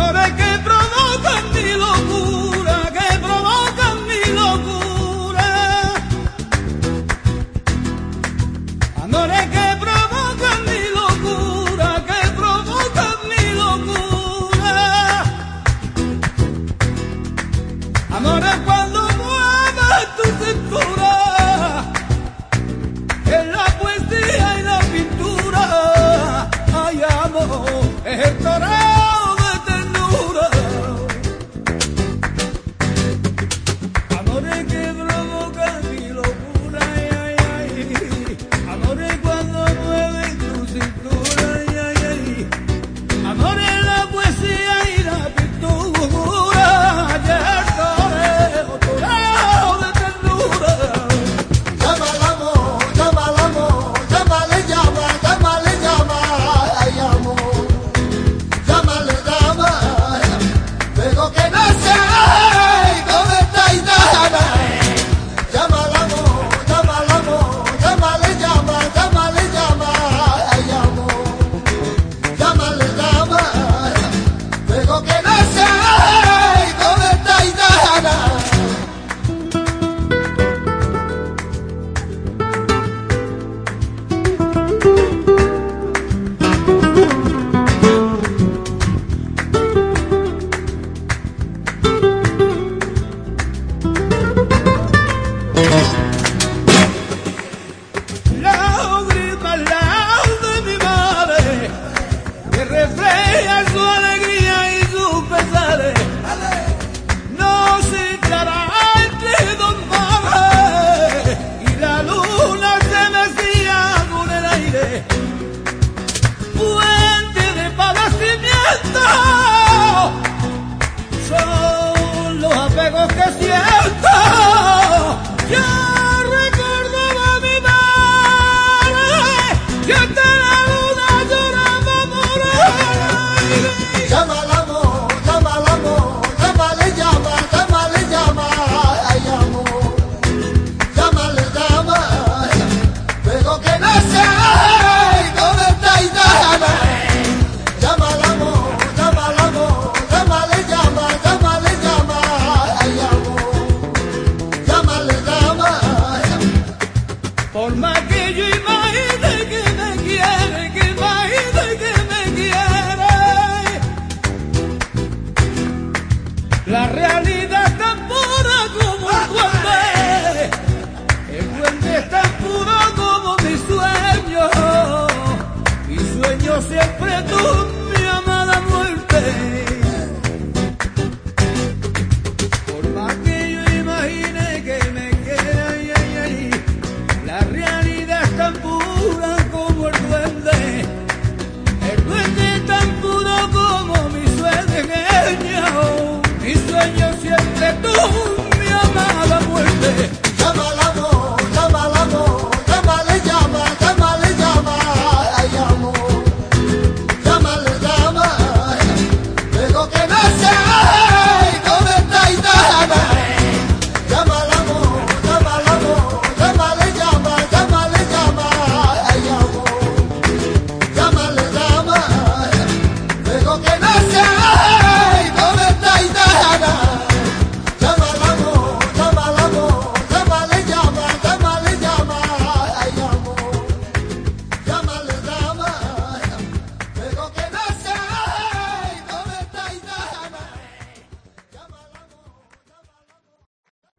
amore que come on. siempre tú, mi amada muerte.